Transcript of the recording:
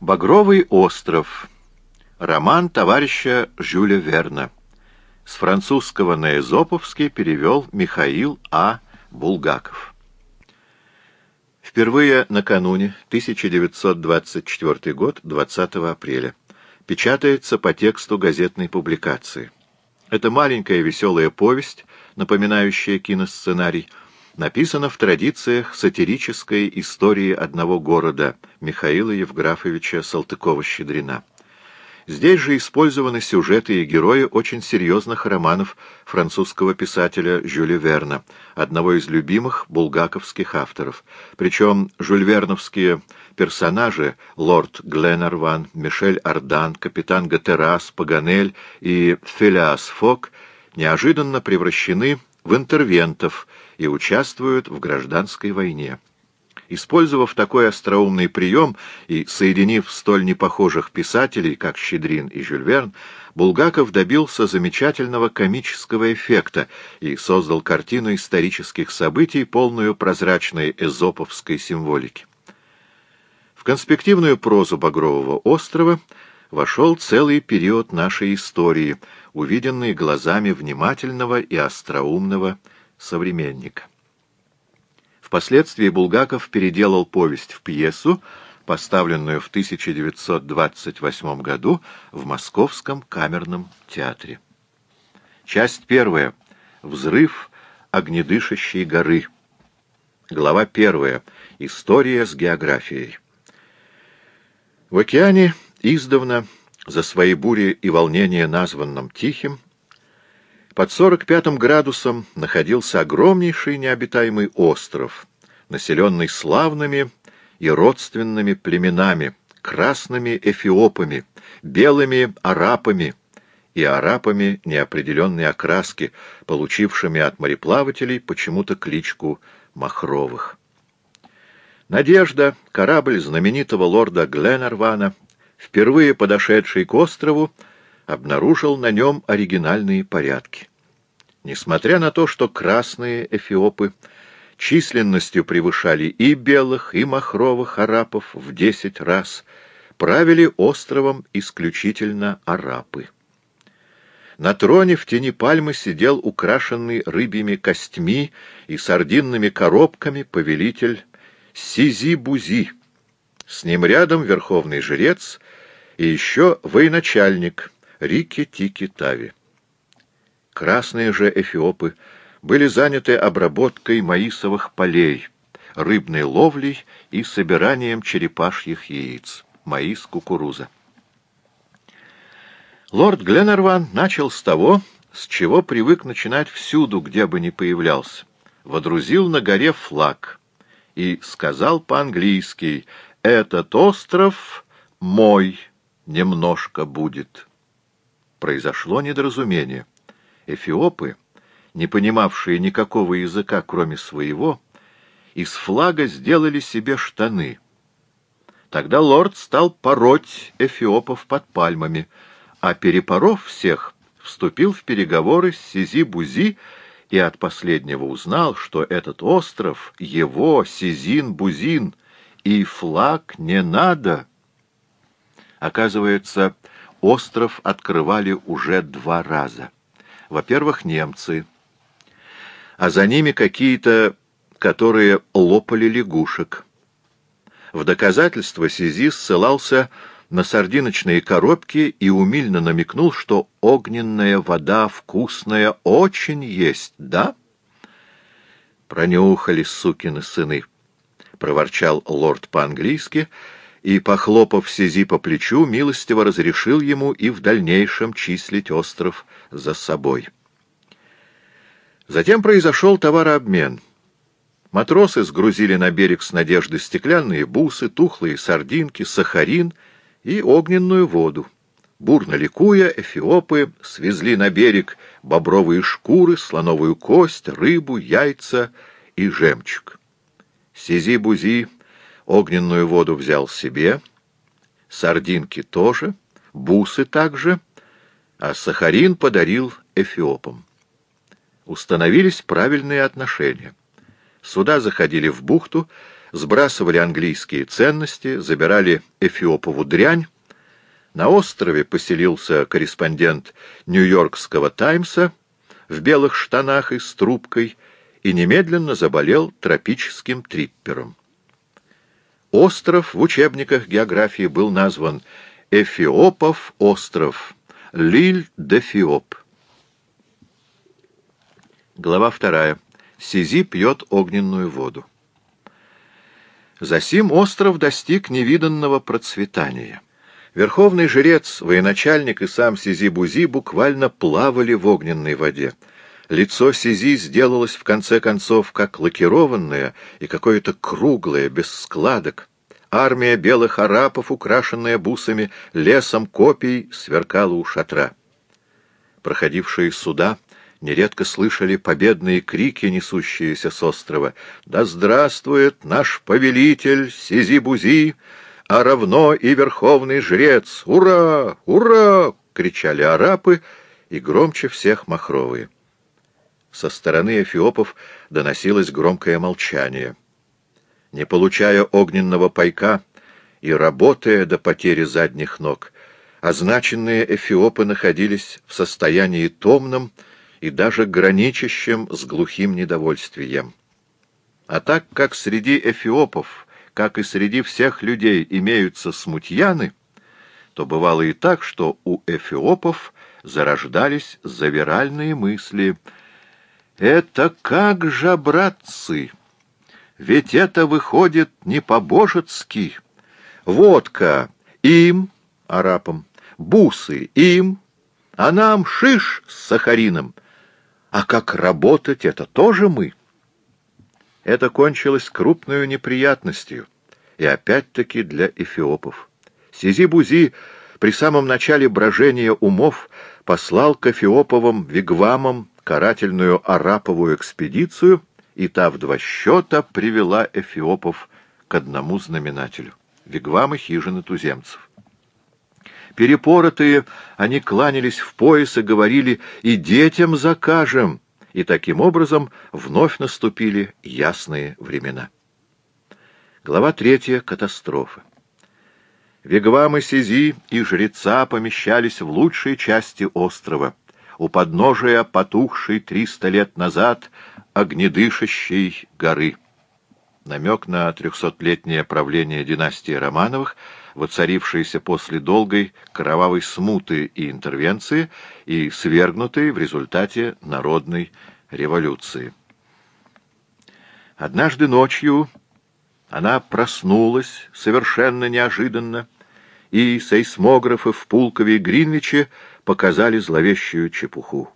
Багровый остров. Роман товарища Жюля Верна. С французского на эзоповский перевел Михаил А. Булгаков. Впервые накануне, 1924 год, 20 апреля. Печатается по тексту газетной публикации. Это маленькая веселая повесть, напоминающая киносценарий, написана в традициях сатирической истории одного города Михаила Евграфовича Салтыкова-Щедрина. Здесь же использованы сюжеты и герои очень серьезных романов французского писателя Жюля Верна, одного из любимых булгаковских авторов. Причем жюльверновские персонажи лорд Гленнерван, Мишель Ардан, капитан Гатерас, Паганель и Филиас Фок неожиданно превращены в интервентов и участвуют в гражданской войне. Использовав такой остроумный прием и соединив столь непохожих писателей, как Щедрин и Жюль Верн, Булгаков добился замечательного комического эффекта и создал картину исторических событий, полную прозрачной эзоповской символики. В конспективную прозу «Багрового острова» вошел целый период нашей истории, увиденный глазами внимательного и остроумного современника. Впоследствии Булгаков переделал повесть в пьесу, поставленную в 1928 году в Московском камерном театре. Часть первая. Взрыв огнедышащей горы. Глава первая. История с географией. В океане издавна за свои бури и волнения, названном Тихим, под 45 градусом находился огромнейший необитаемый остров, населенный славными и родственными племенами, красными эфиопами, белыми арапами и арапами неопределенной окраски, получившими от мореплавателей почему-то кличку Махровых. Надежда, корабль знаменитого лорда Гленарвана, впервые подошедший к острову, обнаружил на нем оригинальные порядки. Несмотря на то, что красные эфиопы численностью превышали и белых, и махровых арапов в десять раз, правили островом исключительно арапы. На троне в тени пальмы сидел украшенный рыбьими костьми и сардинными коробками повелитель Сизи-Бузи. С ним рядом верховный жрец и еще военачальник Рики-Тики-Тави. Красные же эфиопы были заняты обработкой маисовых полей, рыбной ловлей и собиранием черепашьих яиц, маис, кукуруза. Лорд Гленнерван начал с того, с чего привык начинать всюду, где бы ни появлялся. Водрузил на горе флаг и сказал по-английски «Этот остров мой немножко будет». Произошло недоразумение. Эфиопы, не понимавшие никакого языка, кроме своего, из флага сделали себе штаны. Тогда лорд стал пороть эфиопов под пальмами, а перепоров всех, вступил в переговоры с Сизи-Бузи и от последнего узнал, что этот остров — его, Сизин-Бузин, и флаг не надо. Оказывается, остров открывали уже два раза. Во-первых, немцы, а за ними какие-то, которые лопали лягушек. В доказательство Сизи ссылался на сардиночные коробки и умильно намекнул, что огненная вода вкусная очень есть, да? Пронюхали сукины сыны, — проворчал лорд по-английски, и, похлопав Сизи по плечу, милостиво разрешил ему и в дальнейшем числить остров за собой. Затем произошел товарообмен. Матросы сгрузили на берег с надежды стеклянные бусы, тухлые сардинки, сахарин и огненную воду. Бурно ликуя, эфиопы свезли на берег бобровые шкуры, слоновую кость, рыбу, яйца и жемчуг. Сизи-бузи огненную воду взял себе, сардинки тоже, бусы также, а сахарин подарил эфиопам. Установились правильные отношения. Суда заходили в бухту, сбрасывали английские ценности, забирали Эфиопову дрянь. На острове поселился корреспондент Нью-Йоркского «Таймса» в белых штанах и с трубкой и немедленно заболел тропическим триппером. Остров в учебниках географии был назван Эфиопов остров, Лиль-де-Фиоп. Глава вторая. Сизи пьет огненную воду. Засим остров достиг невиданного процветания. Верховный жрец, военачальник и сам Сизи-Бузи буквально плавали в огненной воде. Лицо Сизи сделалось в конце концов как лакированное и какое-то круглое, без складок. Армия белых арапов, украшенная бусами, лесом копий, сверкала у шатра. Проходившие суда нередко слышали победные крики, несущиеся с острова. «Да здравствует наш повелитель Сизи-Бузи, а равно и верховный жрец! Ура! Ура!» — кричали арапы, и громче всех махровые. Со стороны эфиопов доносилось громкое молчание. Не получая огненного пайка и работая до потери задних ног, означенные эфиопы находились в состоянии томном, и даже граничащим с глухим недовольствием. А так как среди эфиопов, как и среди всех людей, имеются смутьяны, то бывало и так, что у эфиопов зарождались завиральные мысли. «Это как же, братцы! Ведь это выходит не по-божецки. Водка им, арапам, бусы им, а нам шиш с сахарином, а как работать — это тоже мы. Это кончилось крупной неприятностью, и опять-таки для эфиопов. Сизи-Бузи при самом начале брожения умов послал к эфиоповым вигвамам карательную араповую экспедицию, и та в два счета привела эфиопов к одному знаменателю — вигвамы хижины туземцев. Перепоротые, они кланялись в пояс и говорили «И детям закажем!» И таким образом вновь наступили ясные времена. Глава третья. Катастрофа. Вигвамы Сизи и жреца помещались в лучшей части острова, у подножия потухшей триста лет назад огнедышащей горы. Намек на трехсотлетнее правление династии Романовых — воцарившейся после долгой кровавой смуты и интервенции и свергнутой в результате народной революции. Однажды ночью она проснулась совершенно неожиданно, и сейсмографы в Пулкове и Гринвиче показали зловещую чепуху.